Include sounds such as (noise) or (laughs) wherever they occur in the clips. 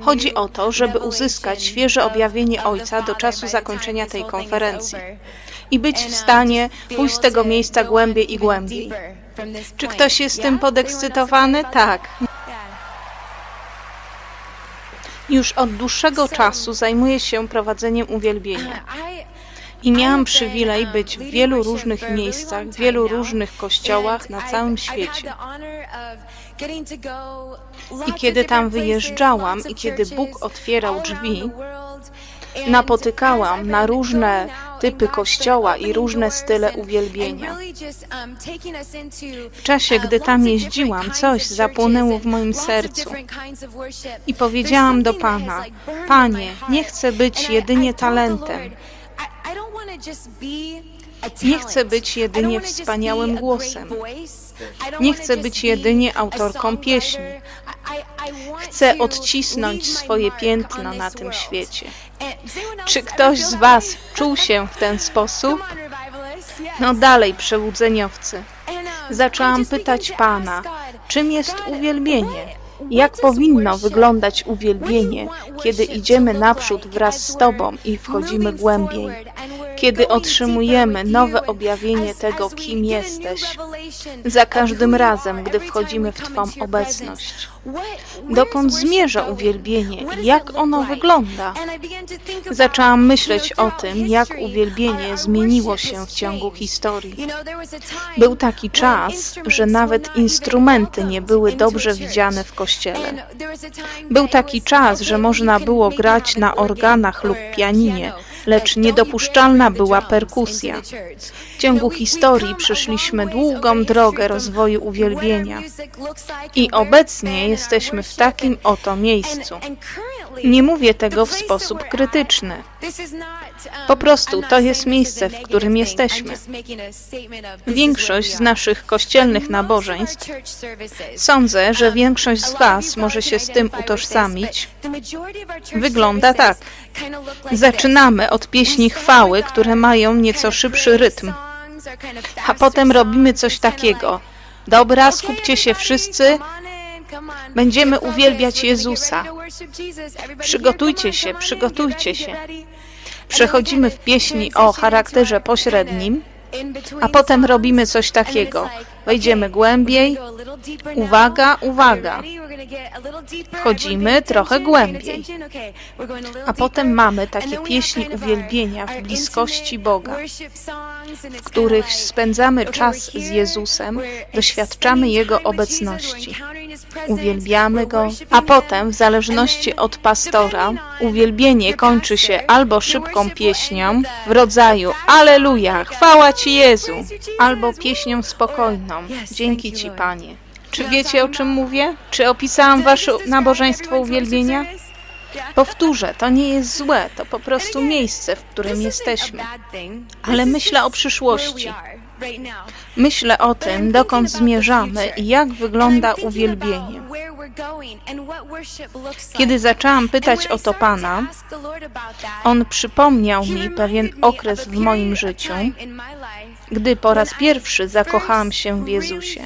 Chodzi o to, żeby uzyskać świeże objawienie Ojca do czasu zakończenia tej konferencji i być w stanie pójść z tego miejsca głębiej i głębiej. Czy ktoś jest tym podekscytowany? Tak. Już od dłuższego czasu zajmuję się prowadzeniem uwielbienia. I miałam przywilej być w wielu różnych miejscach, w wielu różnych kościołach na całym świecie. I kiedy tam wyjeżdżałam i kiedy Bóg otwierał drzwi, napotykałam na różne typy kościoła i różne style uwielbienia. W czasie, gdy tam jeździłam, coś zapłonęło w moim sercu. i powiedziałam do Pana, Panie, nie chcę być jedynie talentem, nie chcę być jedynie wspaniałym głosem. Nie chcę być jedynie autorką pieśni. Chcę odcisnąć swoje piętno na tym świecie. Czy ktoś z Was czuł się w ten sposób? No dalej, przebudzeniowcy. Zaczęłam pytać Pana, czym jest uwielbienie? Jak powinno wyglądać uwielbienie, kiedy idziemy naprzód wraz z Tobą i wchodzimy głębiej? Kiedy otrzymujemy nowe objawienie tego, kim jesteś, za każdym razem, gdy wchodzimy w Twą obecność. Dokąd zmierza uwielbienie jak ono wygląda? Zaczęłam myśleć o tym, jak uwielbienie zmieniło się w ciągu historii. Był taki czas, że nawet instrumenty nie były dobrze widziane w kościele. Był taki czas, że można było grać na organach lub pianinie, lecz niedopuszczalna była perkusja. W ciągu historii przeszliśmy długą drogę rozwoju uwielbienia i obecnie jesteśmy w takim oto miejscu. Nie mówię tego w sposób krytyczny. Po prostu to jest miejsce, w którym jesteśmy. Większość z naszych kościelnych nabożeństw, sądzę, że większość z Was może się z tym utożsamić, wygląda tak. Zaczynamy od pieśni chwały, które mają nieco szybszy rytm, a potem robimy coś takiego. Dobra, skupcie się wszyscy, Będziemy uwielbiać Jezusa. Przygotujcie się, przygotujcie się. Przechodzimy w pieśni o charakterze pośrednim, a potem robimy coś takiego. Wejdziemy głębiej. Uwaga, uwaga. Wchodzimy trochę głębiej. A potem mamy takie pieśni uwielbienia w bliskości Boga, w których spędzamy czas z Jezusem, doświadczamy Jego obecności. Uwielbiamy Go, a potem, w zależności od pastora, uwielbienie kończy się albo szybką pieśnią w rodzaju Aleluja, chwała Ci Jezu, albo pieśnią spokojną. Dzięki Ci, Panie. Czy wiecie, o czym mówię? Czy opisałam wasze nabożeństwo uwielbienia? Powtórzę, to nie jest złe, to po prostu miejsce, w którym jesteśmy. Ale myślę o przyszłości. Myślę o tym, dokąd zmierzamy i jak wygląda uwielbienie. Kiedy zaczęłam pytać o to Pana, On przypomniał mi pewien okres w moim życiu, gdy po raz pierwszy zakochałam się w Jezusie.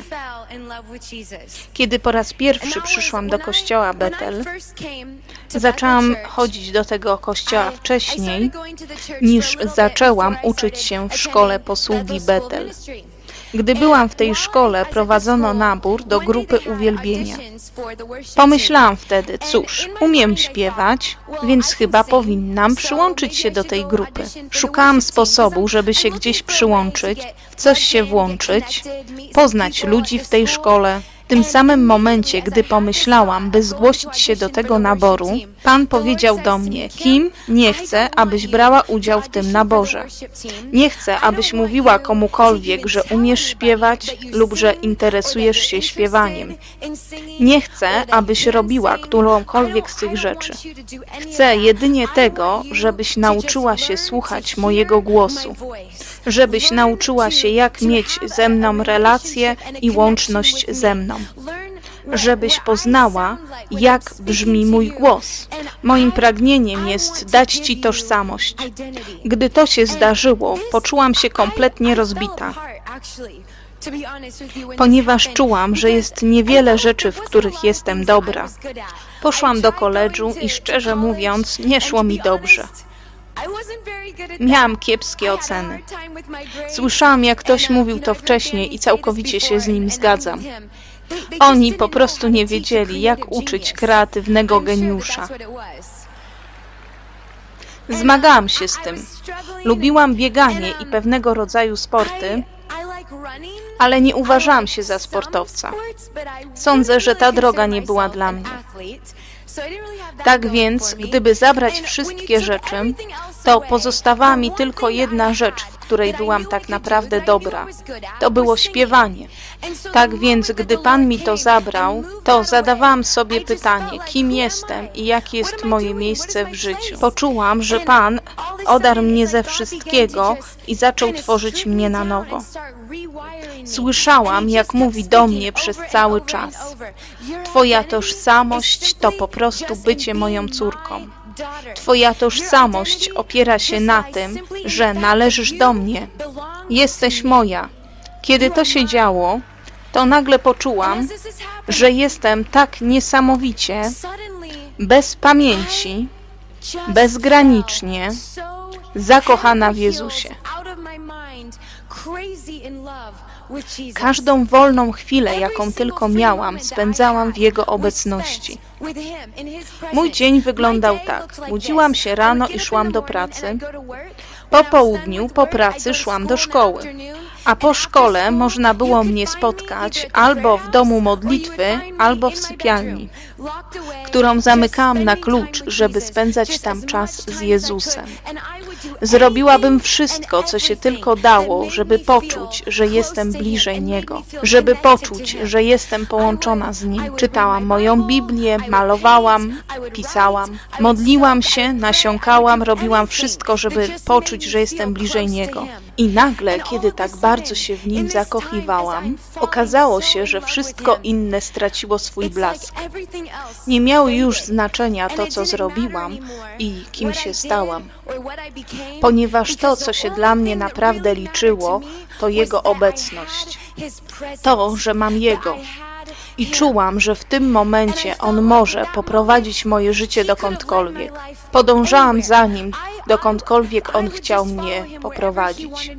Kiedy po raz pierwszy przyszłam do kościoła Betel, zaczęłam chodzić do tego kościoła wcześniej, niż zaczęłam uczyć się w szkole posługi Betel. Gdy byłam w tej szkole, prowadzono nabór do grupy uwielbienia. Pomyślałam wtedy, cóż, umiem śpiewać, więc chyba powinnam przyłączyć się do tej grupy. Szukałam sposobu, żeby się gdzieś przyłączyć, w coś się włączyć, poznać ludzi w tej szkole, tym samym momencie, gdy pomyślałam, by zgłosić się do tego naboru, Pan powiedział do mnie, Kim, nie chcę, abyś brała udział w tym naborze. Nie chcę, abyś mówiła komukolwiek, że umiesz śpiewać lub że interesujesz się śpiewaniem. Nie chcę, abyś robiła którąkolwiek z tych rzeczy. Chcę jedynie tego, żebyś nauczyła się słuchać mojego głosu, żebyś nauczyła się, jak mieć ze mną relację i łączność ze mną żebyś poznała, jak brzmi mój głos. Moim pragnieniem jest dać Ci tożsamość. Gdy to się zdarzyło, poczułam się kompletnie rozbita. ponieważ czułam, że jest niewiele rzeczy, w których jestem dobra. Poszłam do koledżu i szczerze mówiąc, nie szło mi dobrze. Miałam kiepskie oceny. Słyszałam, jak ktoś mówił to wcześniej i całkowicie się z nim zgadzam. Oni po prostu nie wiedzieli, jak uczyć kreatywnego geniusza. Zmagałam się z tym. Lubiłam bieganie i pewnego rodzaju sporty, ale nie uważałam się za sportowca. Sądzę, że ta droga nie była dla mnie. Tak więc, gdyby zabrać wszystkie rzeczy, to pozostawała mi tylko jedna rzecz, w której byłam tak naprawdę dobra. To było śpiewanie. Tak więc, gdy Pan mi to zabrał, to zadawałam sobie pytanie, kim jestem i jakie jest moje miejsce w życiu. Poczułam, że Pan odarł mnie ze wszystkiego i zaczął tworzyć mnie na nowo. Słyszałam, jak mówi do mnie przez cały czas. Twoja tożsamość to po prostu bycie moją córką. Twoja tożsamość opiera się na tym, że należysz do mnie. Jesteś moja. Kiedy to się działo, to nagle poczułam, że jestem tak niesamowicie, bez pamięci, bezgranicznie zakochana w Jezusie. Każdą wolną chwilę, jaką tylko miałam, spędzałam w Jego obecności. Mój dzień wyglądał tak. Budziłam się rano i szłam do pracy. Po południu, po pracy szłam do szkoły a po szkole można było mnie spotkać albo w domu modlitwy, albo w sypialni, którą zamykałam na klucz, żeby spędzać tam czas z Jezusem. Zrobiłabym wszystko, co się tylko dało, żeby poczuć, że jestem bliżej Niego, żeby poczuć, że jestem połączona z Nim. Czytałam moją Biblię, malowałam, pisałam, modliłam się, nasiąkałam, robiłam wszystko, żeby poczuć, że jestem bliżej Niego. I nagle, kiedy tak bardzo się w nim zakochiwałam, okazało się, że wszystko inne straciło swój blask. Nie miało już znaczenia to, co zrobiłam i kim się stałam, ponieważ to, co się dla mnie naprawdę liczyło, to Jego obecność. To, że mam Jego, i czułam, że w tym momencie On może poprowadzić moje życie dokądkolwiek. Podążałam za Nim, dokądkolwiek On chciał mnie poprowadzić,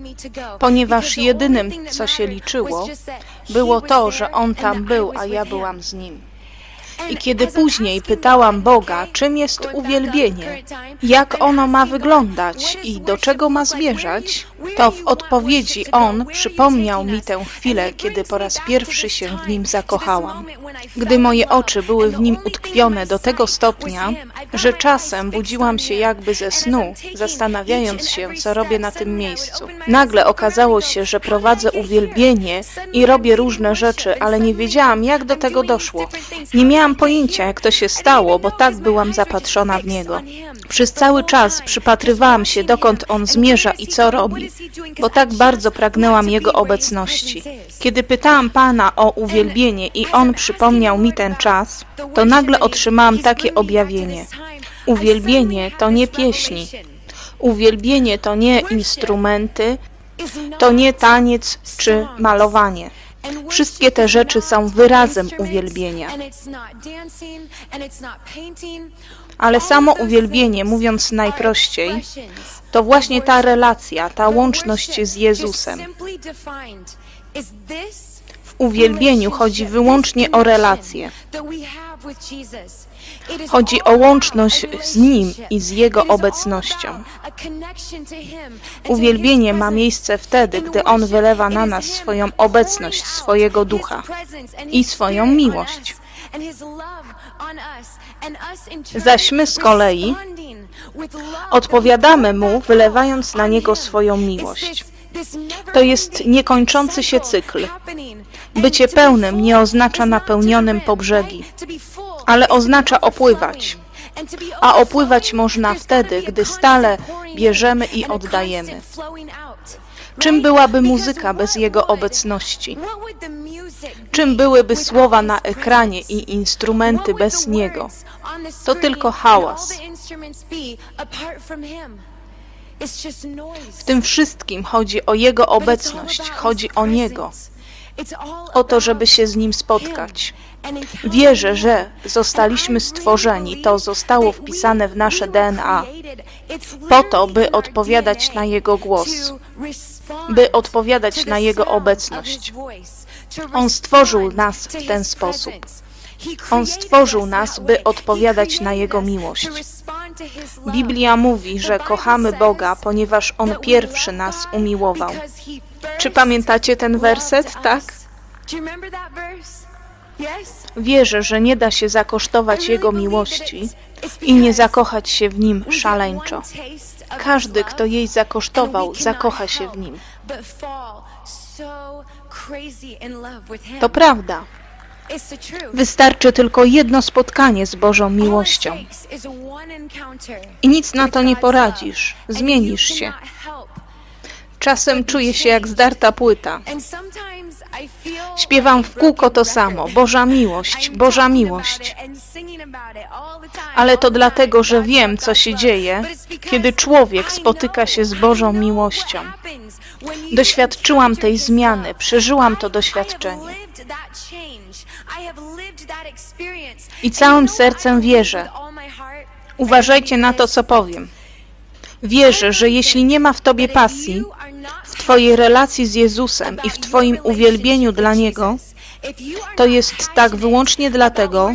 ponieważ jedynym, co się liczyło, było to, że On tam był, a ja byłam z Nim. I kiedy później pytałam Boga, czym jest uwielbienie, jak ono ma wyglądać i do czego ma zmierzać, to w odpowiedzi On przypomniał mi tę chwilę, kiedy po raz pierwszy się w Nim zakochałam. Gdy moje oczy były w Nim utkwione do tego stopnia, że czasem budziłam się jakby ze snu, zastanawiając się, co robię na tym miejscu. Nagle okazało się, że prowadzę uwielbienie i robię różne rzeczy, ale nie wiedziałam, jak do tego doszło. Nie miałam pojęcia, jak to się stało, bo tak byłam zapatrzona w Niego. Przez cały czas przypatrywałam się, dokąd On zmierza i co robi, bo tak bardzo pragnęłam Jego obecności. Kiedy pytałam Pana o uwielbienie i On przypomniał mi ten czas, to nagle otrzymałam takie objawienie. Uwielbienie to nie pieśni. Uwielbienie to nie instrumenty, to nie taniec czy malowanie. Wszystkie te rzeczy są wyrazem uwielbienia. Ale samo uwielbienie, mówiąc najprościej, to właśnie ta relacja, ta łączność z Jezusem. W uwielbieniu chodzi wyłącznie o relację. Chodzi o łączność z Nim i z Jego obecnością. Uwielbienie ma miejsce wtedy, gdy On wylewa na nas swoją obecność, swojego ducha i swoją miłość. Zaś my z kolei odpowiadamy Mu, wylewając na Niego swoją miłość. To jest niekończący się cykl. Bycie pełnym nie oznacza napełnionym po brzegi, ale oznacza opływać. A opływać można wtedy, gdy stale bierzemy i oddajemy. Czym byłaby muzyka bez jego obecności? Czym byłyby słowa na ekranie i instrumenty bez niego? To tylko hałas. W tym wszystkim chodzi o Jego obecność, chodzi o Niego. O to, żeby się z Nim spotkać. Wierzę, że zostaliśmy stworzeni, to zostało wpisane w nasze DNA, po to, by odpowiadać na Jego głos, by odpowiadać na Jego obecność. On stworzył nas w ten sposób. On stworzył nas, by odpowiadać na Jego miłość. Biblia mówi, że kochamy Boga, ponieważ On pierwszy nas umiłował. Czy pamiętacie ten werset? Tak? Wierzę, że nie da się zakosztować Jego miłości i nie zakochać się w Nim szaleńczo. Każdy, kto jej zakosztował, zakocha się w Nim. To prawda. Wystarczy tylko jedno spotkanie z Bożą miłością. I nic na to nie poradzisz. Zmienisz się. Czasem czuję się jak zdarta płyta. Śpiewam w kółko to samo. Boża miłość, Boża miłość. Ale to dlatego, że wiem, co się dzieje, kiedy człowiek spotyka się z Bożą miłością. Doświadczyłam tej zmiany, przeżyłam to doświadczenie. I całym sercem wierzę. Uważajcie na to, co powiem. Wierzę, że jeśli nie ma w Tobie pasji, Twojej relacji z Jezusem i w Twoim uwielbieniu dla Niego, to jest tak wyłącznie dlatego,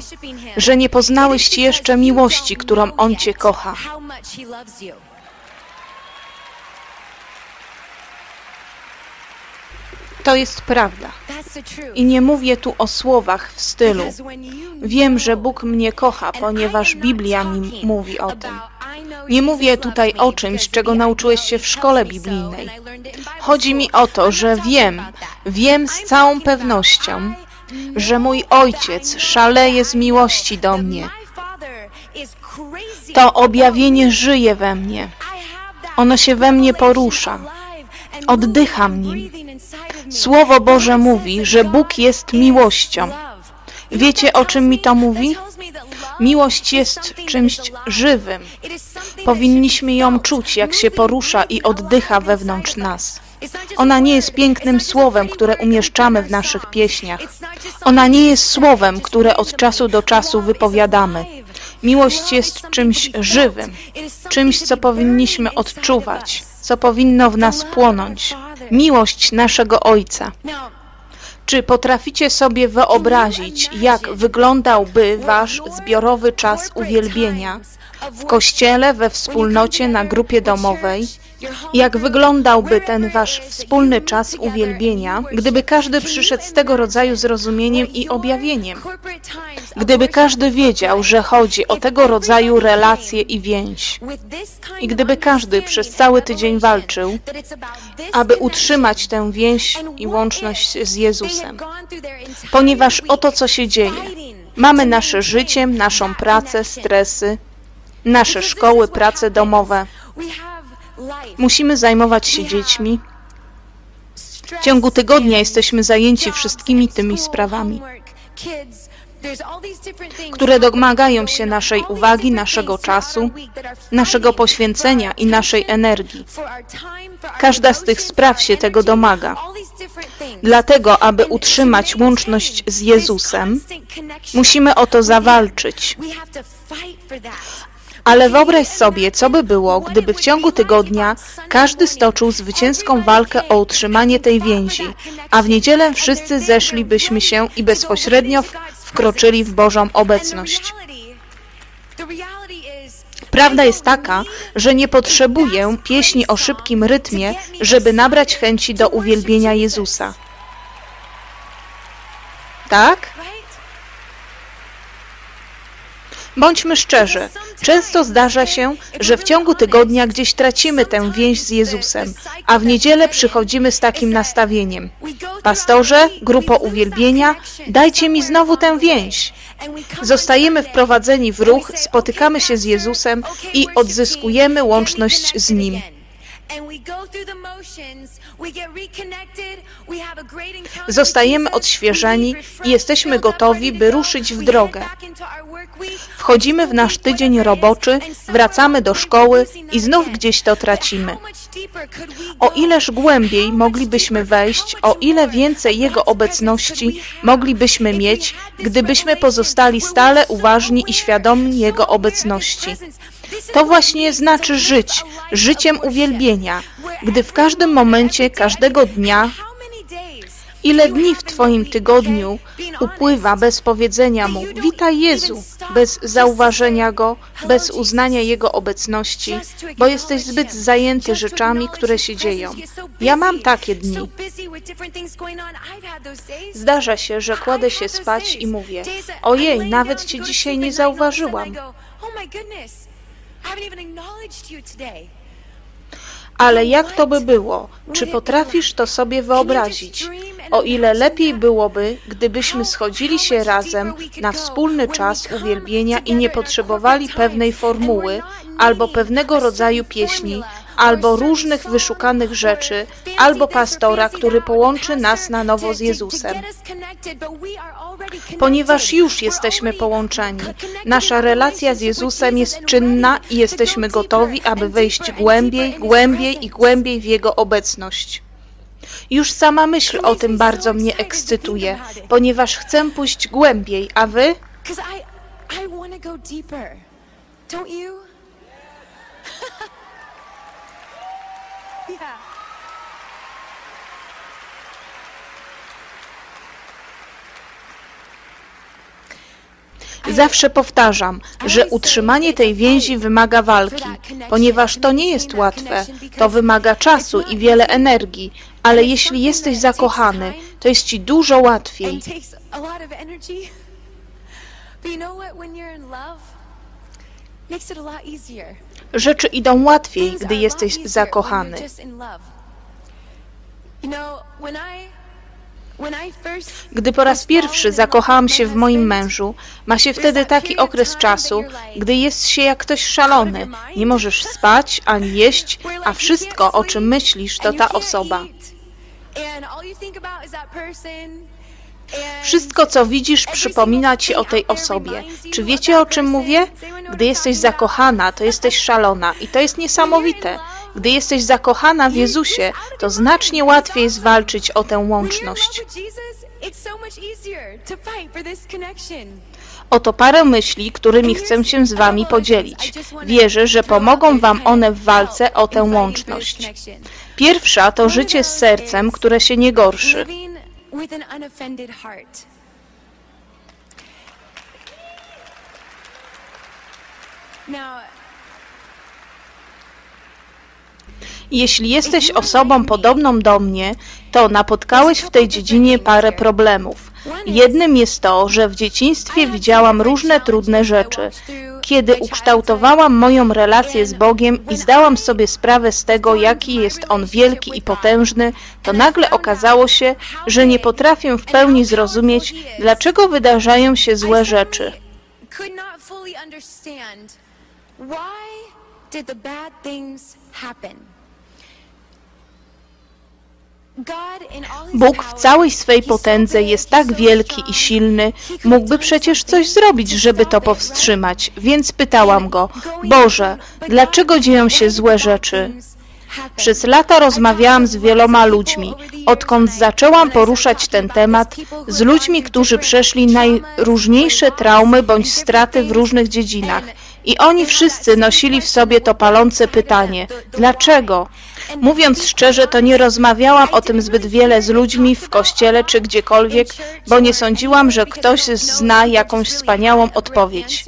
że nie poznałeś jeszcze miłości, którą On Cię kocha. To jest prawda. I nie mówię tu o słowach w stylu wiem, że Bóg mnie kocha, ponieważ Biblia mi mówi o tym. Nie mówię tutaj o czymś, czego nauczyłeś się w szkole biblijnej. Chodzi mi o to, że wiem, wiem z całą pewnością, że mój Ojciec szaleje z miłości do mnie. To objawienie żyje we mnie. Ono się we mnie porusza. Oddycham nim. Słowo Boże mówi, że Bóg jest miłością. Wiecie, o czym mi to mówi? Miłość jest czymś żywym. Powinniśmy ją czuć, jak się porusza i oddycha wewnątrz nas. Ona nie jest pięknym słowem, które umieszczamy w naszych pieśniach. Ona nie jest słowem, które od czasu do czasu wypowiadamy. Miłość jest czymś żywym, czymś, co powinniśmy odczuwać, co powinno w nas płonąć. Miłość naszego Ojca. Czy potraficie sobie wyobrazić, jak wyglądałby wasz zbiorowy czas uwielbienia w kościele, we wspólnocie, na grupie domowej? Jak wyglądałby ten wasz wspólny czas uwielbienia, gdyby każdy przyszedł z tego rodzaju zrozumieniem i objawieniem? Gdyby każdy wiedział, że chodzi o tego rodzaju relacje i więź. I gdyby każdy przez cały tydzień walczył, aby utrzymać tę więź i łączność z Jezusem. Ponieważ oto co się dzieje. Mamy nasze życie, naszą pracę, stresy, nasze szkoły, prace domowe. Musimy zajmować się dziećmi. W ciągu tygodnia jesteśmy zajęci wszystkimi tymi sprawami, które domagają się naszej uwagi, naszego czasu, naszego poświęcenia i naszej energii. Każda z tych spraw się tego domaga. Dlatego, aby utrzymać łączność z Jezusem, musimy o to zawalczyć. Ale wyobraź sobie, co by było, gdyby w ciągu tygodnia każdy stoczył zwycięską walkę o utrzymanie tej więzi, a w niedzielę wszyscy zeszlibyśmy się i bezpośrednio wkroczyli w Bożą obecność. Prawda jest taka, że nie potrzebuję pieśni o szybkim rytmie, żeby nabrać chęci do uwielbienia Jezusa. Tak? Bądźmy szczerzy, często zdarza się, że w ciągu tygodnia gdzieś tracimy tę więź z Jezusem, a w niedzielę przychodzimy z takim nastawieniem. Pastorze, grupo uwielbienia, dajcie mi znowu tę więź. Zostajemy wprowadzeni w ruch, spotykamy się z Jezusem i odzyskujemy łączność z Nim. Zostajemy odświeżeni i jesteśmy gotowi, by ruszyć w drogę. Wchodzimy w nasz tydzień roboczy, wracamy do szkoły i znów gdzieś to tracimy. O ileż głębiej moglibyśmy wejść, o ile więcej Jego obecności moglibyśmy mieć, gdybyśmy pozostali stale uważni i świadomi Jego obecności. To właśnie znaczy żyć, życiem uwielbienia, gdy w każdym momencie, każdego dnia Ile dni w Twoim tygodniu upływa bez powiedzenia Mu Witaj Jezu, bez zauważenia Go, bez uznania Jego obecności, bo jesteś zbyt zajęty rzeczami, które się dzieją. Ja mam takie dni. Zdarza się, że kładę się spać i mówię Ojej, nawet Cię dzisiaj nie zauważyłam. Ale jak to by było? Czy potrafisz to sobie wyobrazić? O ile lepiej byłoby, gdybyśmy schodzili się razem na wspólny czas uwielbienia i nie potrzebowali pewnej formuły albo pewnego rodzaju pieśni, albo różnych wyszukanych rzeczy, albo pastora, który połączy nas na nowo z Jezusem. Ponieważ już jesteśmy połączeni, nasza relacja z Jezusem jest czynna i jesteśmy gotowi, aby wejść głębiej, głębiej i głębiej w Jego obecność. Już sama myśl o tym bardzo mnie ekscytuje, ponieważ chcę pójść głębiej, a wy? Don't you? Zawsze powtarzam, że utrzymanie tej więzi wymaga walki, ponieważ to nie jest łatwe. To wymaga czasu i wiele energii, ale jeśli jesteś zakochany, to jest ci dużo łatwiej. Rzeczy idą łatwiej, gdy jesteś zakochany. Gdy po raz pierwszy zakochałam się w moim mężu, ma się wtedy taki okres czasu, gdy jest się jak ktoś szalony. Nie możesz spać ani jeść, a wszystko, o czym myślisz, to ta osoba. Wszystko, co widzisz, przypomina ci o tej osobie. Czy wiecie, o czym mówię? Gdy jesteś zakochana, to jesteś szalona i to jest niesamowite. Gdy jesteś zakochana w Jezusie, to znacznie łatwiej jest walczyć o tę łączność. Oto parę myśli, którymi chcę się z Wami podzielić. Wierzę, że pomogą Wam one w walce o tę łączność. Pierwsza to życie z sercem, które się nie gorszy. Now, Jeśli jesteś osobą podobną do mnie, to napotkałeś w tej dziedzinie parę problemów. Jednym jest to, że w dzieciństwie widziałam różne trudne rzeczy. Kiedy ukształtowałam moją relację z Bogiem i zdałam sobie sprawę z tego, jaki jest On wielki i potężny, to nagle okazało się, że nie potrafię w pełni zrozumieć, dlaczego wydarzają się złe rzeczy. Why? Bóg w całej swej potędze jest tak wielki i silny, mógłby przecież coś zrobić, żeby to powstrzymać. Więc pytałam go, Boże, dlaczego dzieją się złe rzeczy? Przez lata rozmawiałam z wieloma ludźmi, odkąd zaczęłam poruszać ten temat, z ludźmi, którzy przeszli najróżniejsze traumy bądź straty w różnych dziedzinach. I oni wszyscy nosili w sobie to palące pytanie, dlaczego? Mówiąc szczerze, to nie rozmawiałam o tym zbyt wiele z ludźmi w kościele czy gdziekolwiek, bo nie sądziłam, że ktoś zna jakąś wspaniałą odpowiedź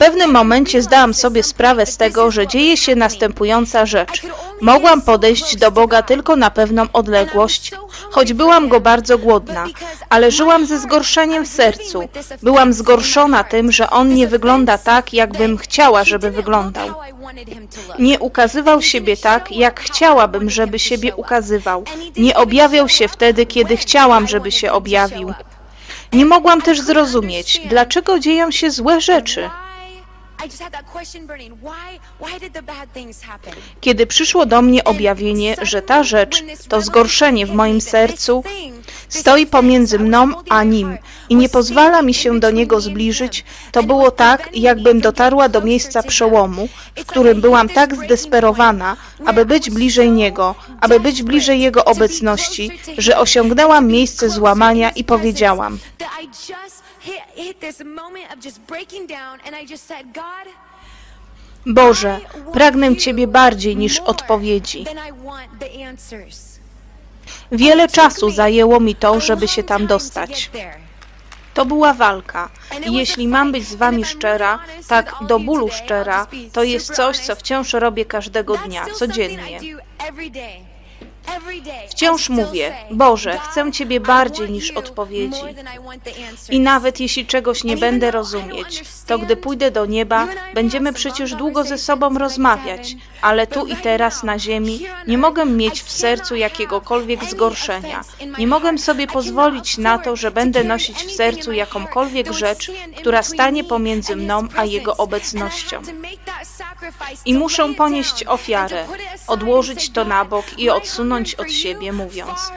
pewnym momencie zdałam sobie sprawę z tego, że dzieje się następująca rzecz. Mogłam podejść do Boga tylko na pewną odległość, choć byłam Go bardzo głodna, ale żyłam ze zgorszeniem w sercu. Byłam zgorszona tym, że On nie wygląda tak, jakbym chciała, żeby wyglądał. Nie ukazywał siebie tak, jak chciałabym, żeby siebie ukazywał. Nie objawiał się wtedy, kiedy chciałam, żeby się objawił. Nie mogłam też zrozumieć, dlaczego dzieją się złe rzeczy. Kiedy przyszło do mnie objawienie, że ta rzecz, to zgorszenie w moim sercu, stoi pomiędzy mną a nim. i nie pozwala mi się do niego zbliżyć, to było tak, jakbym dotarła do miejsca przełomu, w którym byłam tak zdesperowana, aby być bliżej niego, aby być bliżej jego obecności, że osiągnęłam miejsce złamania i powiedziałam: Boże, pragnę Ciebie bardziej niż odpowiedzi. Wiele czasu zajęło mi to, żeby się tam dostać. To była walka. I jeśli mam być z Wami szczera, tak do bólu szczera, to jest coś, co wciąż robię każdego dnia, codziennie. Wciąż mówię, Boże, chcę Ciebie bardziej niż odpowiedzi. I nawet jeśli czegoś nie będę rozumieć, to gdy pójdę do nieba, będziemy przecież długo ze sobą rozmawiać, ale tu i teraz na ziemi nie mogę mieć w sercu jakiegokolwiek zgorszenia. Nie mogę sobie pozwolić na to, że będę nosić w sercu jakąkolwiek rzecz, która stanie pomiędzy mną a Jego obecnością. I muszę ponieść ofiarę, odłożyć to na bok i odsunąć od siebie, mówiąc: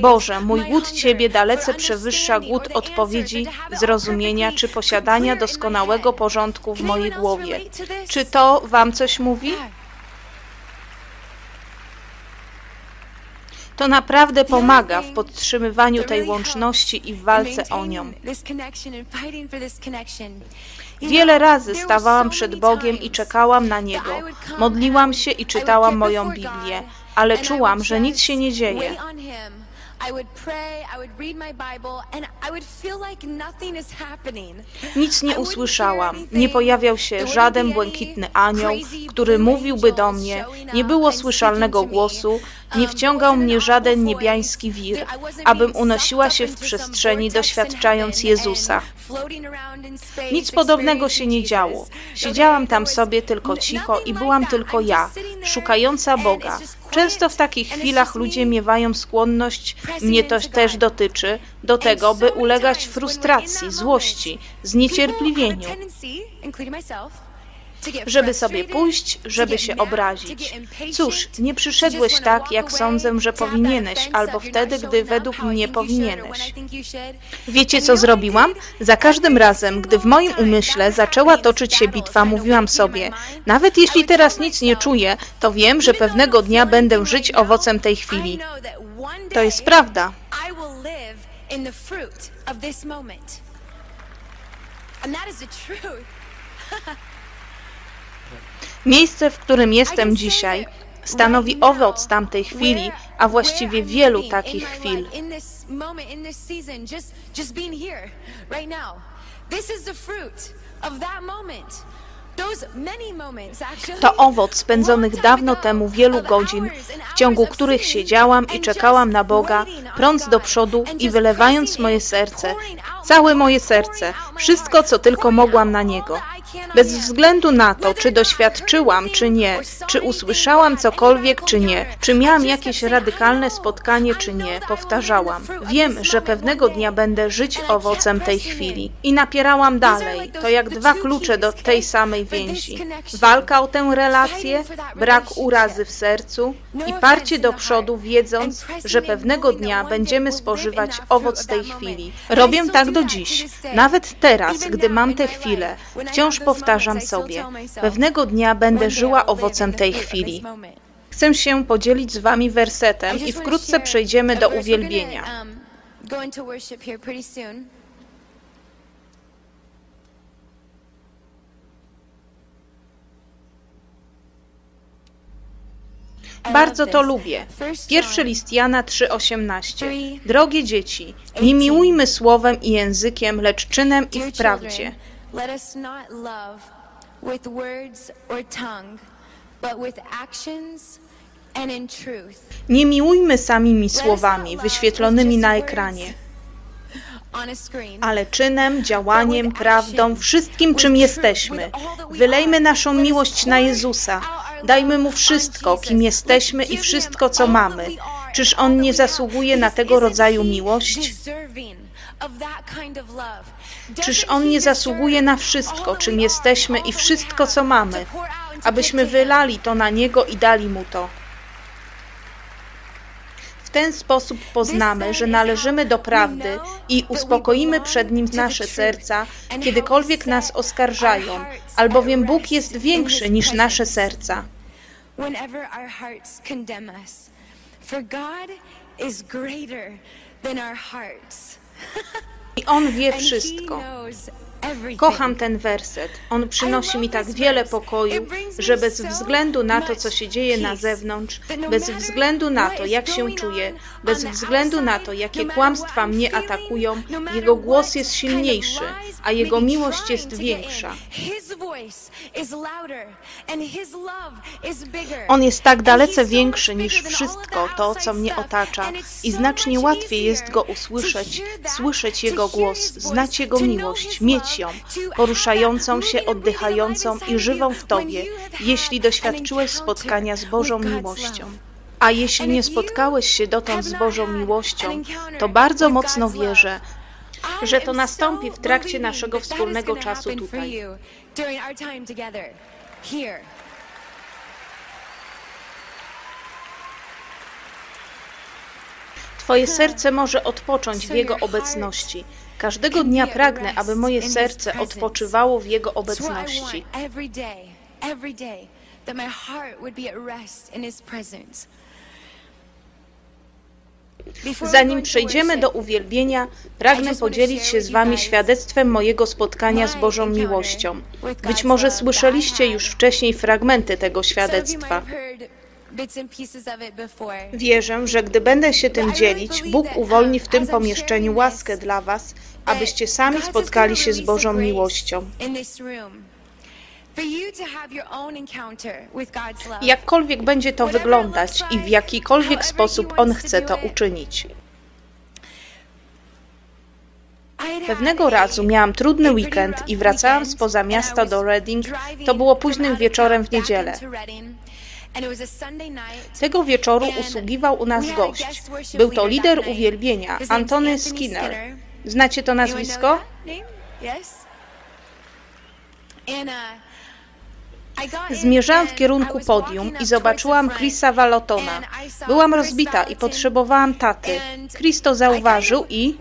Boże, mój głód Ciebie dalece przewyższa głód odpowiedzi, zrozumienia czy posiadania doskonałego porządku w mojej głowie. Czy to Wam coś mówi? To naprawdę pomaga w podtrzymywaniu tej łączności i w walce o nią. Wiele razy stawałam przed Bogiem i czekałam na Niego. Modliłam się i czytałam moją Biblię, ale czułam, że nic się nie dzieje. Nic nie usłyszałam. Nie pojawiał się żaden błękitny anioł, który mówiłby do mnie. Nie było słyszalnego głosu. Nie wciągał mnie żaden niebiański wir, abym unosiła się w przestrzeni, doświadczając Jezusa. Nic podobnego się nie działo. Siedziałam tam sobie tylko cicho i byłam tylko ja, szukająca Boga, Często w takich chwilach ludzie miewają skłonność, mnie to też dotyczy, do tego, by ulegać frustracji, złości, zniecierpliwieniu żeby sobie pójść, żeby się obrazić. Cóż, nie przyszedłeś tak, jak sądzę, że powinieneś, albo wtedy, gdy według mnie powinieneś. Wiecie, co zrobiłam? Za każdym razem, gdy w moim umyśle zaczęła toczyć się bitwa, mówiłam sobie, nawet jeśli teraz nic nie czuję, to wiem, że pewnego dnia będę żyć owocem tej chwili. To jest prawda. (laughs) And that is the truth. Miejsce, w którym jestem dzisiaj, stanowi owoc tamtej chwili, a właściwie wielu takich chwil. To owoc spędzonych dawno temu wielu godzin, w ciągu których siedziałam i czekałam na Boga, prąc do przodu i wylewając moje serce, całe moje serce, wszystko, co tylko mogłam na Niego. Bez względu na to, czy doświadczyłam, czy nie, czy usłyszałam cokolwiek, czy nie, czy miałam jakieś radykalne spotkanie, czy nie, powtarzałam. Wiem, że pewnego dnia będę żyć owocem tej chwili. I napierałam dalej. To jak dwa klucze do tej samej więzi. Walka o tę relację, brak urazy w sercu i parcie do przodu, wiedząc, że pewnego dnia będziemy spożywać owoc tej chwili. Robię tak do dziś. Nawet teraz, gdy mam tę chwilę, wciąż powtarzam sobie, pewnego dnia będę żyła owocem tej chwili. Chcę się podzielić z Wami wersetem i wkrótce przejdziemy do uwielbienia. Bardzo to lubię. Pierwszy list Jana 3,18. Drogie dzieci, nie miłujmy słowem i językiem, lecz czynem i w prawdzie. Let us not love with words or tongue, but with actions and in truth. Nie miłujmy samymi słowami wyświetlonymi na ekranie, ale czynem, działaniem, prawdą, wszystkim czym jesteśmy. Wylejmy naszą miłość na Jezusa. Dajmy Mu wszystko, kim jesteśmy i wszystko, co mamy. Czyż On nie zasługuje na tego rodzaju miłość? Czyż On nie zasługuje na wszystko, czym jesteśmy i wszystko, co mamy, abyśmy wylali to na Niego i dali Mu to? W ten sposób poznamy, że należymy do prawdy i uspokoimy przed Nim nasze serca, kiedykolwiek nas oskarżają, albowiem Bóg jest większy niż nasze serca. For God is greater than our hearts. I On wie wszystko. Kocham ten werset. On przynosi mi tak wiele pokoju, że bez względu na to, co się dzieje na zewnątrz, bez względu na to, jak się czuję, bez względu na to, jakie kłamstwa mnie atakują, Jego głos jest silniejszy, a Jego miłość jest większa. On jest tak dalece większy niż wszystko to, co mnie otacza. I znacznie łatwiej jest Go usłyszeć, słyszeć Jego głos, znać Jego miłość, mieć ją, poruszającą się, oddychającą i żywą w Tobie, jeśli doświadczyłeś spotkania z Bożą miłością. A jeśli nie spotkałeś się dotąd z Bożą miłością, to bardzo mocno wierzę, że to nastąpi w trakcie naszego wspólnego czasu tutaj. Twoje serce może odpocząć w Jego obecności. Każdego dnia pragnę, aby moje serce odpoczywało w Jego obecności. Zanim przejdziemy do uwielbienia, pragnę podzielić się z Wami świadectwem mojego spotkania z Bożą miłością. Być może słyszeliście już wcześniej fragmenty tego świadectwa. Wierzę, że gdy będę się tym dzielić, Bóg uwolni w tym pomieszczeniu łaskę dla Was, abyście sami spotkali się z Bożą miłością. Jakkolwiek będzie to wyglądać i w jakikolwiek sposób On chce to uczynić. Pewnego razu miałam trudny weekend i wracałam spoza miasta do Reading. To było późnym wieczorem w niedzielę. Tego wieczoru usługiwał u nas gość. Był to lider uwielbienia, Antony Skinner. Znacie to nazwisko? Zmierzałam w kierunku podium i zobaczyłam Chrisa Walotona. Byłam rozbita i potrzebowałam taty. Chris to zauważył i...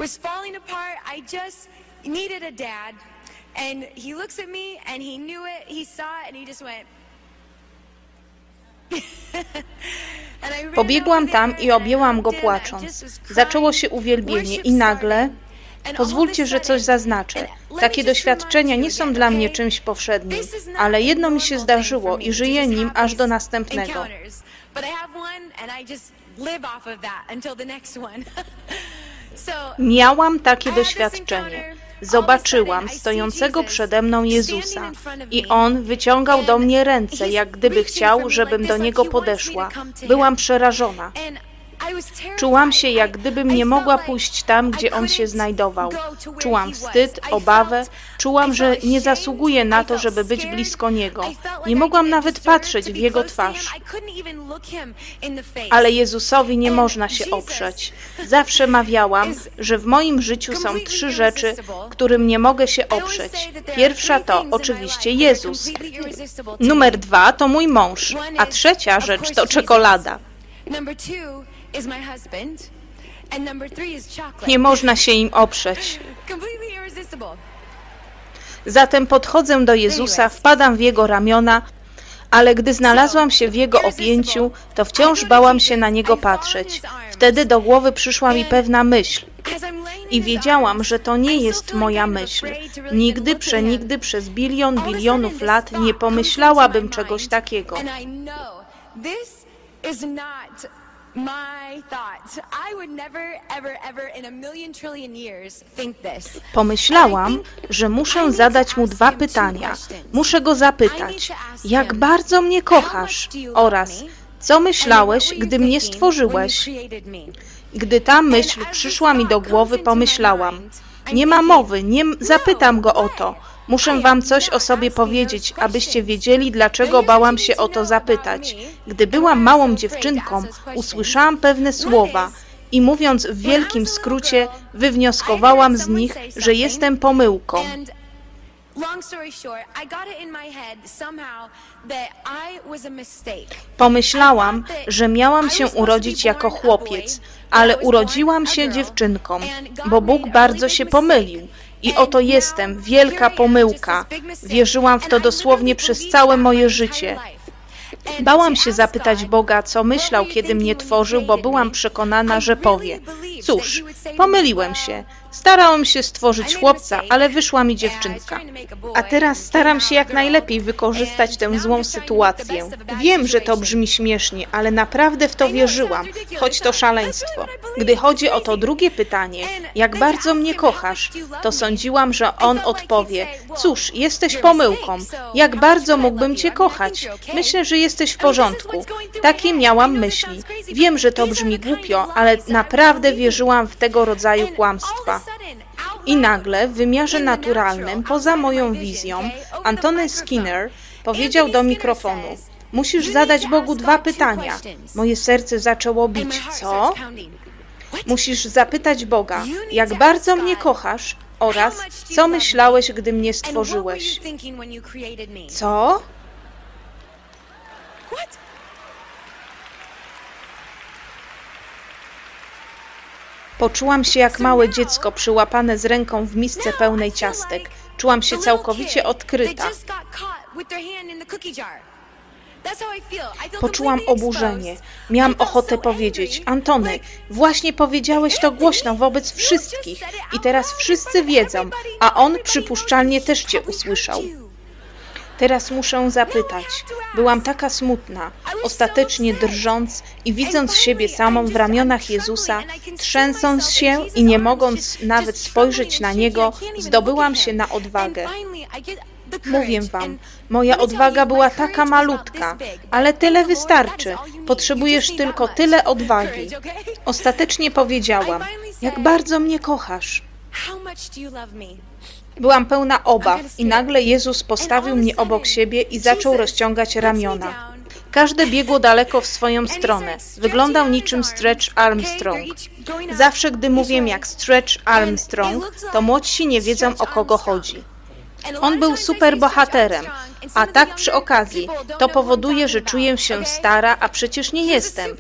And he looks at me and he knew it, he saw it and he just went, Pobiegłam tam i objęłam go płacząc. Zaczęło się uwielbienie i nagle Pozwólcie, że coś zaznaczę. Takie doświadczenia nie są dla mnie czymś powszednim, ale jedno mi się zdarzyło i żyję nim aż do następnego. Miałam takie doświadczenie. Zobaczyłam stojącego przede mną Jezusa i On wyciągał do mnie ręce, jak gdyby chciał, żebym do Niego podeszła. Byłam przerażona. Czułam się, jak gdybym nie mogła pójść tam, gdzie on się znajdował. Czułam wstyd, obawę, czułam, że nie zasługuję na to, żeby być blisko niego. Nie mogłam nawet patrzeć w jego twarz. Ale Jezusowi nie można się oprzeć. Zawsze mawiałam, że w moim życiu są trzy rzeczy, którym nie mogę się oprzeć. Pierwsza to oczywiście Jezus. Numer dwa to mój mąż, a trzecia rzecz to czekolada. Nie można się im oprzeć. Zatem podchodzę do Jezusa, wpadam w Jego ramiona, ale gdy znalazłam się w Jego objęciu, to wciąż bałam się na Niego patrzeć. Wtedy do głowy przyszła mi pewna myśl. I wiedziałam, że to nie jest moja myśl. Nigdy, przenigdy, przez bilion, bilionów lat nie pomyślałabym czegoś takiego. Pomyślałam, że muszę zadać mu dwa pytania. Muszę go zapytać, jak bardzo mnie kochasz oraz co myślałeś, gdy mnie stworzyłeś. Gdy ta myśl przyszła mi do głowy, pomyślałam, nie ma mowy, nie zapytam go o to. Muszę wam coś o sobie powiedzieć, abyście wiedzieli, dlaczego bałam się o to zapytać. Gdy byłam małą dziewczynką, usłyszałam pewne słowa I mówiąc w wielkim skrócie, wywnioskowałam z nich, że jestem pomyłką. Pomyślałam, że miałam się urodzić jako chłopiec, ale urodziłam się dziewczynką, bo Bóg bardzo się pomylił. I oto jestem, wielka pomyłka. Wierzyłam w to dosłownie przez całe moje życie. Bałam się zapytać Boga, co myślał, kiedy mnie tworzył, bo byłam przekonana, że powie: Cóż, pomyliłem się. Starałam się stworzyć chłopca, ale wyszła mi dziewczynka. A teraz staram się jak najlepiej wykorzystać tę złą sytuację. Wiem, że to brzmi śmiesznie, ale naprawdę w to wierzyłam, choć to szaleństwo. Gdy chodzi o to drugie pytanie, jak bardzo mnie kochasz, to sądziłam, że on odpowie: Cóż, jesteś pomyłką. Jak bardzo mógłbym cię kochać? Myślę, że jesteś w porządku. Takie miałam myśli. Wiem, że to brzmi głupio, ale naprawdę wierzyłam w tego rodzaju kłamstwa. I nagle w wymiarze naturalnym, poza moją wizją, Antony Skinner powiedział do mikrofonu: Musisz zadać Bogu dwa pytania. Moje serce zaczęło bić. Co? Musisz zapytać Boga, jak bardzo mnie kochasz oraz co myślałeś, gdy mnie stworzyłeś. Co? Poczułam się jak małe dziecko przyłapane z ręką w misce pełnej ciastek. Czułam się całkowicie odkryta. Poczułam oburzenie. Miałam ochotę powiedzieć: Antony, właśnie powiedziałeś to głośno wobec wszystkich i teraz wszyscy wiedzą, a on przypuszczalnie też cię usłyszał. Teraz muszę zapytać. Byłam taka smutna, ostatecznie drżąc i widząc siebie samą w ramionach Jezusa, trzęsąc się i nie mogąc nawet spojrzeć na Niego, zdobyłam się na odwagę. Mówię wam, moja odwaga była taka malutka, ale tyle wystarczy. Potrzebujesz tylko tyle odwagi. Ostatecznie powiedziałam, jak bardzo mnie kochasz. Byłam pełna obaw i nagle Jezus postawił mnie obok siebie i zaczął rozciągać ramiona. Każde biegło daleko w swoją stronę. Wyglądał niczym Stretch Armstrong. Zawsze, gdy mówię jak Stretch Armstrong, to młodsi nie wiedzą o kogo chodzi. On był super bohaterem, a tak przy okazji, to powoduje, że czuję się stara, a przecież nie jestem.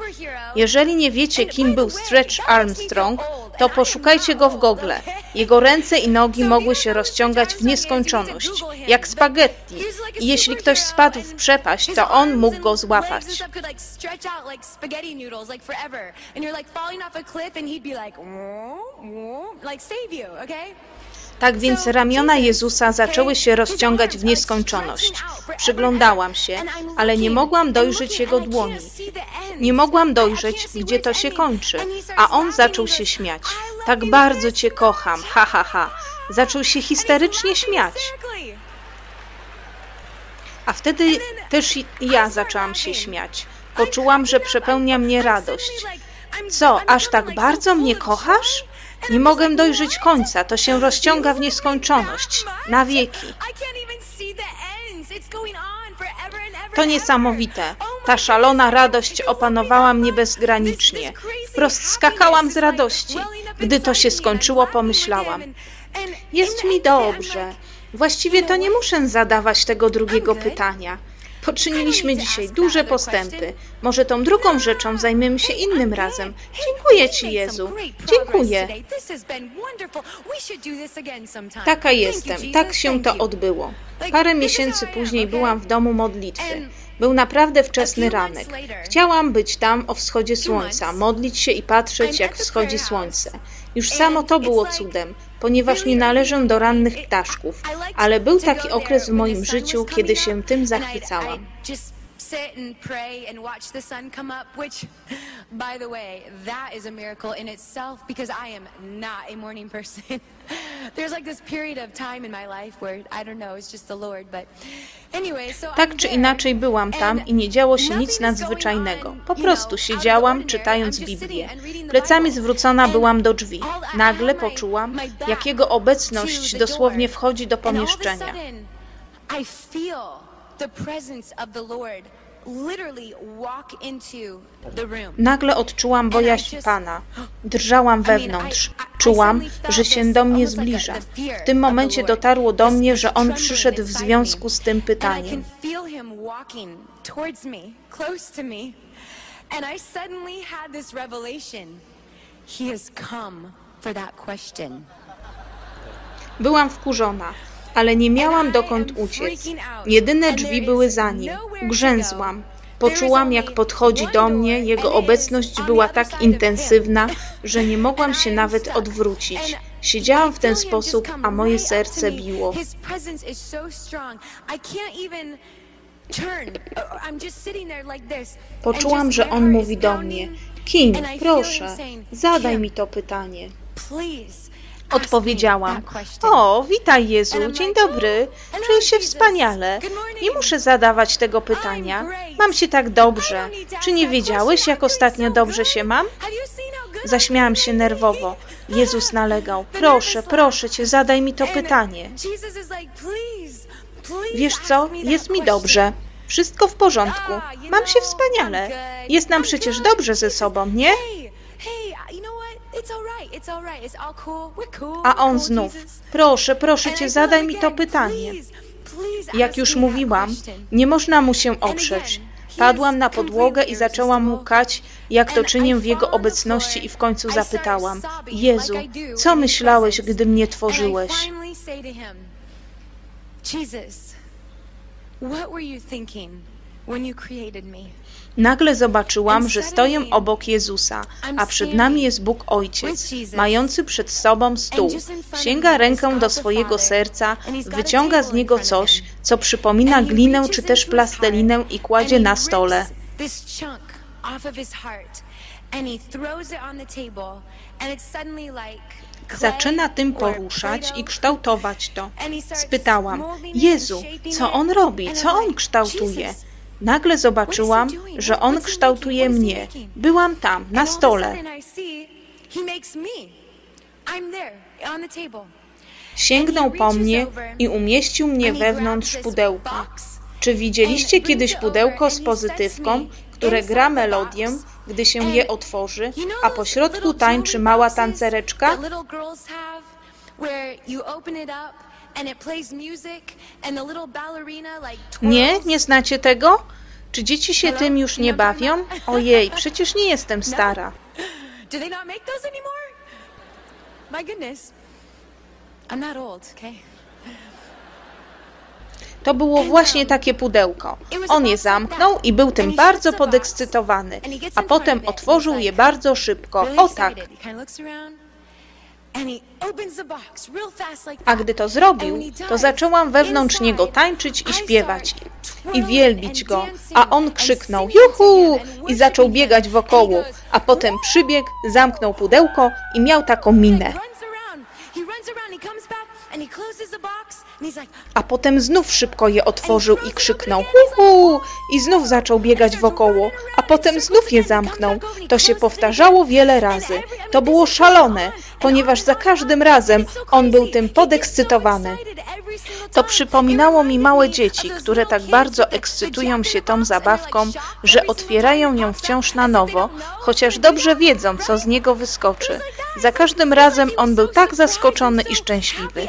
Jeżeli nie wiecie, kim był Stretch Armstrong, to poszukajcie go w Google. Jego ręce i nogi mogły się rozciągać w nieskończoność, jak spaghetti. I jeśli ktoś spadł w przepaść, to on mógł go złapać. Tak więc ramiona Jezusa zaczęły się rozciągać w nieskończoność. Przyglądałam się, ale nie mogłam dojrzeć Jego dłoni. Nie mogłam dojrzeć, gdzie to się kończy, a On zaczął się śmiać. Tak bardzo Cię kocham, ha, ha, ha. Zaczął się histerycznie śmiać. A wtedy też ja zaczęłam się śmiać. Poczułam, że przepełnia mnie radość. Co, aż tak bardzo mnie kochasz? Nie mogę dojrzeć końca, to się rozciąga w nieskończoność, na wieki. To niesamowite. Ta szalona radość opanowała mnie bezgranicznie. Wprost skakałam z radości. Gdy to się skończyło, pomyślałam: Jest mi dobrze. Właściwie to nie muszę zadawać tego drugiego pytania. Poczyniliśmy dzisiaj duże postępy. Może tą drugą rzeczą zajmiemy się innym razem. Dziękuję Ci, Jezu. Dziękuję. Taka jestem. Tak się to odbyło. Parę miesięcy później byłam w domu modlitwy. Był naprawdę wczesny ranek. Chciałam być tam o wschodzie słońca, modlić się i patrzeć, jak wschodzi słońce. Już samo to było cudem, ponieważ nie należę do rannych ptaszków, ale był taki okres w moim życiu, kiedy się tym zachwycałam sit and pray and watch the sun come up, which, by the way, that is a miracle in itself because I am not a morning person. (laughs) There's like this period of time in my life where I don't know, it's just the Lord, but anyway, so Tak czy inaczej byłam tam i nie działo się nic nadzwyczajnego. Po prostu siedziałam, czytając Biblię. Plecami zwrócona byłam do drzwi. Nagle poczułam, jak Jego obecność dosłownie wchodzi do pomieszczenia. I feel the presence of the Lord Nagle odczułam bojaźń Pana. Drżałam wewnątrz. Czułam, że się do mnie zbliża. W tym momencie dotarło do mnie, że On przyszedł w związku z tym pytaniem. Byłam wkurzona, ale nie miałam dokąd uciec. Jedyne drzwi były za nim. Grzęzłam. Poczułam, jak podchodzi do mnie, jego obecność była tak intensywna, że nie mogłam się nawet odwrócić. Siedziałam w ten sposób, a moje serce biło. Poczułam, że on mówi do mnie: Kim, proszę, zadaj mi to pytanie. Odpowiedziałam: O, witaj Jezu, dzień dobry, czuję się wspaniale. Nie muszę zadawać tego pytania. Mam się tak dobrze. Czy nie wiedziałeś, jak ostatnio dobrze się mam? Zaśmiałam się nerwowo. Jezus nalegał: Proszę, proszę cię, zadaj mi to pytanie. Wiesz co, jest mi dobrze. Wszystko w porządku. Mam się wspaniale. Jest nam przecież dobrze ze sobą, nie? A on znów, proszę, proszę cię, zadaj mi to pytanie. Jak już mówiłam, nie można mu się oprzeć. Padłam na podłogę i zaczęłam mu kać, jak to czynię w jego obecności i w końcu zapytałam, Jezu, co myślałeś, gdy mnie tworzyłeś? Jesus, what were you thinking when you created me? Nagle zobaczyłam, że stoję obok Jezusa, a przed nami jest Bóg Ojciec, mający przed sobą stół. Sięga ręką do swojego serca, wyciąga z niego coś, co przypomina glinę czy też plastelinę i kładzie na stole. Zaczyna tym poruszać i kształtować to. Spytałam, Jezu, co on robi, co on kształtuje? Nagle zobaczyłam, że on kształtuje mnie. Byłam tam, na stole. Sięgnął po mnie i umieścił mnie wewnątrz pudełka. Czy widzieliście kiedyś pudełko z pozytywką, które gra melodię, gdy się je otworzy, a po środku tańczy mała tancereczka? Nie, nie znacie tego? Czy dzieci się tym już nie bawią? Ojej, (laughs) przecież nie jestem stara. To było właśnie takie pudełko. On je zamknął i był tym bardzo podekscytowany, a potem otworzył je bardzo szybko. O tak. A gdy to zrobił, to zaczęłam wewnątrz niego tańczyć i śpiewać i wielbić go, a on krzyknął juhu i zaczął biegać wokoło, a potem przybiegł, zamknął pudełko i miał taką minę. A potem znów szybko je otworzył i krzyknął hu i znów zaczął biegać wokoło, a potem znów je zamknął. To się powtarzało wiele razy. To było szalone, ponieważ za każdym razem on był tym podekscytowany. To przypominało mi małe dzieci, które tak bardzo ekscytują się tą zabawką, że otwierają ją wciąż na nowo, chociaż dobrze wiedzą, co z niego wyskoczy. Za każdym razem on był tak zaskoczony i szczęśliwy.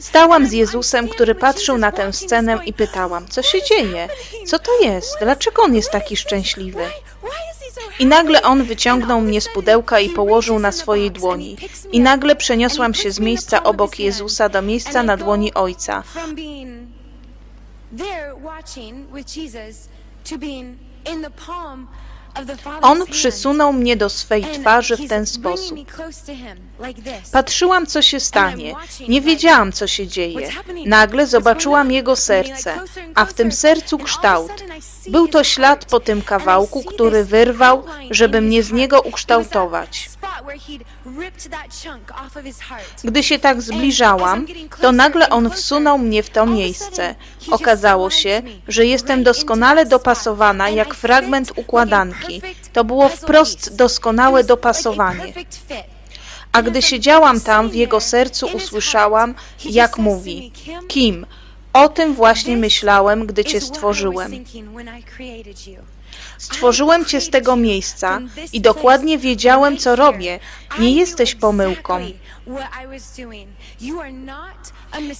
Stałam z Jezusem, który patrzył na tę scenę i pytałam, co się dzieje? Co to jest? Dlaczego on jest taki szczęśliwy? I nagle on wyciągnął mnie z pudełka i położył na swojej dłoni. I nagle przeniosłam się z miejsca obok Jezusa do miejsca na dłoni Ojca. On przysunął mnie do swej twarzy w ten sposób. Patrzyłam, co się stanie. Nie wiedziałam, co się dzieje. Nagle zobaczyłam jego serce, a w tym sercu kształt. Był to ślad po tym kawałku, który wyrwał, żeby mnie z niego ukształtować. Gdy się tak zbliżałam, to nagle on wsunął mnie w to miejsce. Okazało się, że jestem doskonale dopasowana jak fragment układanki. To było wprost doskonałe dopasowanie. A gdy siedziałam tam, w jego sercu usłyszałam, jak mówi: Kim? O tym właśnie myślałem, gdy Cię stworzyłem. Stworzyłem Cię z tego miejsca i dokładnie wiedziałem, co robię. Nie jesteś pomyłką.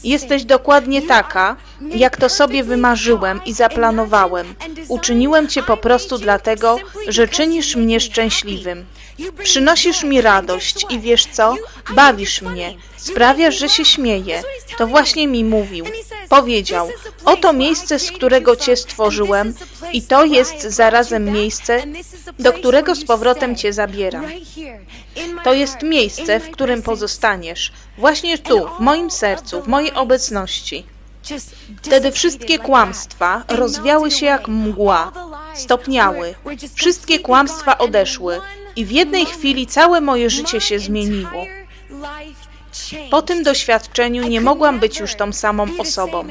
Jesteś dokładnie taka, jak to sobie wymarzyłem i zaplanowałem. Uczyniłem Cię po prostu dlatego, że czynisz mnie szczęśliwym. Przynosisz mi radość i wiesz co? Bawisz mnie. Sprawiasz, że się śmieję. To właśnie mi mówił. Powiedział, oto miejsce, z którego Cię stworzyłem i to jest zarazem miejsce, do którego z powrotem Cię zabieram. To jest miejsce, w którym pozostaniesz. Właśnie tu, w moim sercu, w mojej obecności. Wtedy wszystkie kłamstwa rozwiały się jak mgła, stopniały. Wszystkie kłamstwa odeszły i w jednej chwili całe moje życie się zmieniło. Po tym doświadczeniu nie mogłam być już tą samą osobą.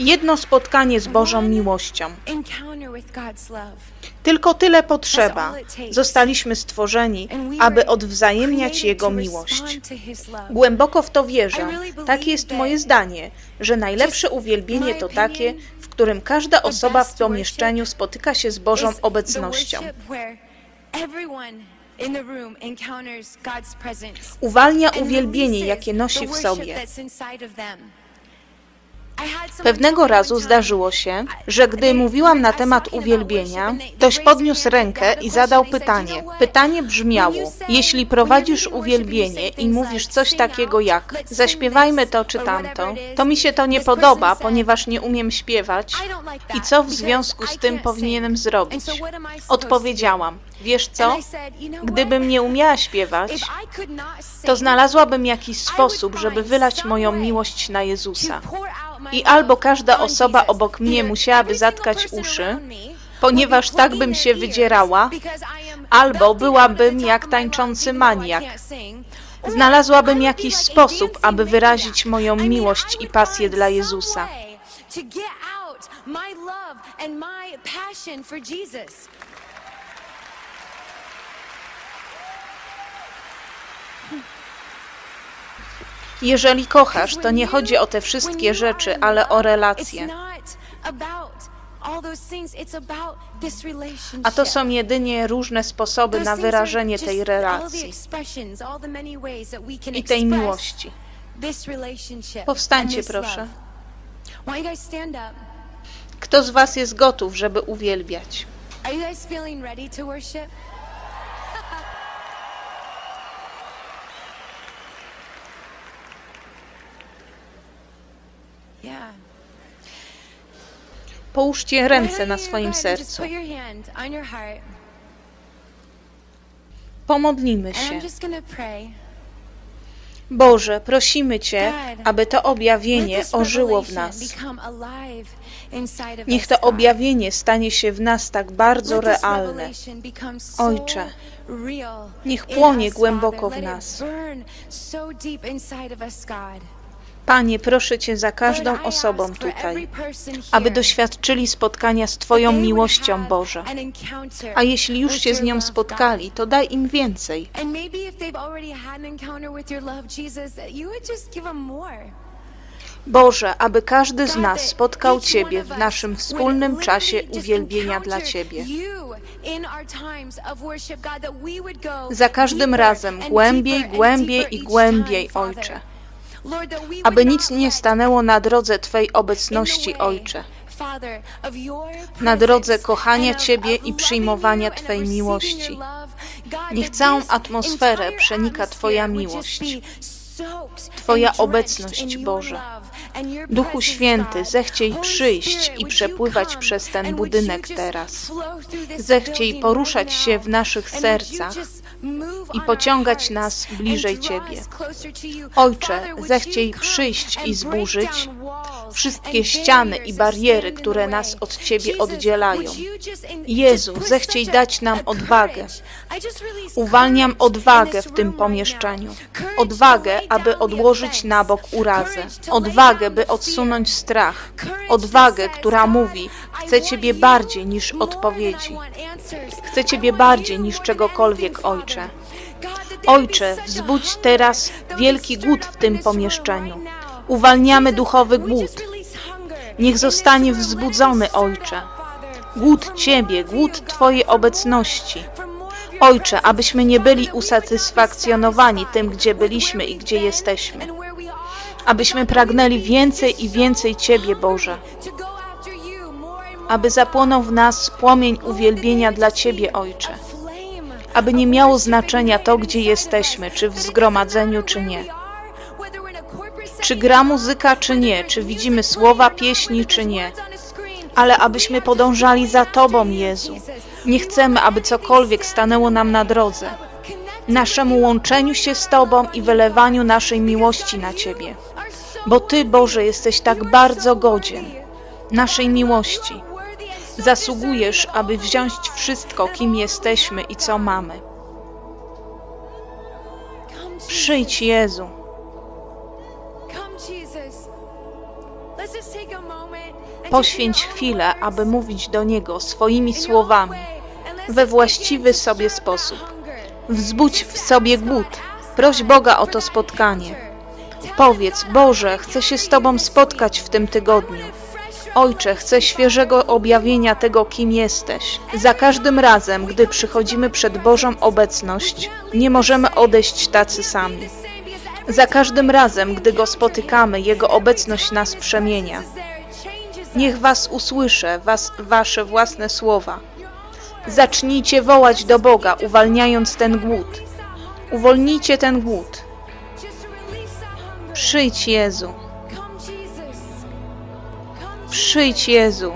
Jedno spotkanie z Bożą miłością. Tylko tyle potrzeba. Zostaliśmy stworzeni, aby odwzajemniać Jego miłość. Głęboko w to wierzę. Takie jest moje zdanie, że najlepsze uwielbienie to takie, którym każda osoba w pomieszczeniu spotyka się z Bożą obecnością. Uwalnia uwielbienie, jakie nosi w sobie. Pewnego razu zdarzyło się, że gdy mówiłam na temat uwielbienia, ktoś podniósł rękę i zadał pytanie. Pytanie brzmiało: Jeśli prowadzisz uwielbienie i mówisz coś takiego jak zaśpiewajmy to czy tamto, to mi się to nie podoba, ponieważ nie umiem śpiewać i co w związku z tym powinienem zrobić? Odpowiedziałam: Wiesz co? Gdybym nie umiała śpiewać, to znalazłabym jakiś sposób, żeby wylać moją miłość na Jezusa. I albo każda osoba obok mnie musiałaby zatkać uszy, ponieważ tak bym się wydzierała, albo byłabym jak tańczący maniak. Znalazłabym jakiś sposób, aby wyrazić moją miłość i pasję dla Jezusa. Jeżeli kochasz, to nie chodzi o te wszystkie rzeczy, ale o relacje. A to są jedynie różne sposoby na wyrażenie tej relacji i tej miłości. Powstańcie, proszę. Kto z Was jest gotów, żeby uwielbiać? Połóżcie ręce na swoim sercu. Pomodlimy się. Boże, prosimy Cię, aby to objawienie ożyło w nas. Niech to objawienie stanie się w nas tak bardzo realne. Ojcze, niech płonie głęboko w nas. Panie, proszę Cię za każdą osobą tutaj, aby doświadczyli spotkania z Twoją miłością, Boże. A jeśli już się z nią spotkali, to daj im więcej. Boże, aby każdy z nas spotkał Ciebie w naszym wspólnym czasie uwielbienia dla Ciebie. Za każdym razem głębiej, głębiej i głębiej, Ojcze aby nic nie stanęło na drodze Twej obecności, Ojcze, na drodze kochania Ciebie i przyjmowania Twej miłości. Niech całą atmosferę przenika Twoja miłość. Twoja obecność, Boże. Duchu Święty, zechciej przyjść i przepływać przez ten budynek teraz. Zechciej poruszać się w naszych sercach i pociągać nas bliżej Ciebie. Ojcze, zechciej przyjść i zburzyć wszystkie ściany i bariery, które nas od Ciebie oddzielają. Jezu, zechciej dać nam odwagę. Uwalniam odwagę w tym pomieszczeniu. Odwagę, aby odłożyć na bok urazę, odwagę, by odsunąć strach, odwagę, która mówi: Chcę Ciebie bardziej niż odpowiedzi, chcę Ciebie bardziej niż czegokolwiek, Ojcze. Ojcze, wzbudź teraz wielki głód w tym pomieszczeniu. Uwalniamy duchowy głód. Niech zostanie wzbudzony, Ojcze. Głód Ciebie, głód Twojej obecności. Ojcze, abyśmy nie byli usatysfakcjonowani tym, gdzie byliśmy i gdzie jesteśmy. Abyśmy pragnęli więcej i więcej Ciebie, Boże. Aby zapłonął w nas płomień uwielbienia dla Ciebie, Ojcze. Aby nie miało znaczenia to, gdzie jesteśmy, czy w zgromadzeniu, czy nie. Czy gra muzyka, czy nie, czy widzimy słowa pieśni, czy nie. Ale abyśmy podążali za Tobą, Jezu. Nie chcemy, aby cokolwiek stanęło nam na drodze. Naszemu łączeniu się z Tobą i wylewaniu naszej miłości na Ciebie. Bo Ty, Boże, jesteś tak bardzo godzien naszej miłości. Zasługujesz, aby wziąć wszystko, kim jesteśmy i co mamy. Przyjdź, Jezu. Poświęć chwilę, aby mówić do Niego swoimi słowami we właściwy sobie sposób. Wzbudź w sobie głód. Proś Boga o to spotkanie. Powiedz, Boże, chcę się z Tobą spotkać w tym tygodniu. Ojcze, chcę świeżego objawienia tego, kim jesteś. Za każdym razem, gdy przychodzimy przed Bożą obecność, nie możemy odejść tacy sami. Za każdym razem, gdy Go spotykamy, Jego obecność nas przemienia. Niech Was usłyszę, was, Wasze własne słowa. Zacznijcie wołać do Boga, uwalniając ten głód. Uwolnijcie ten głód. Przyjdź Jezu. Przyjdź Jezu.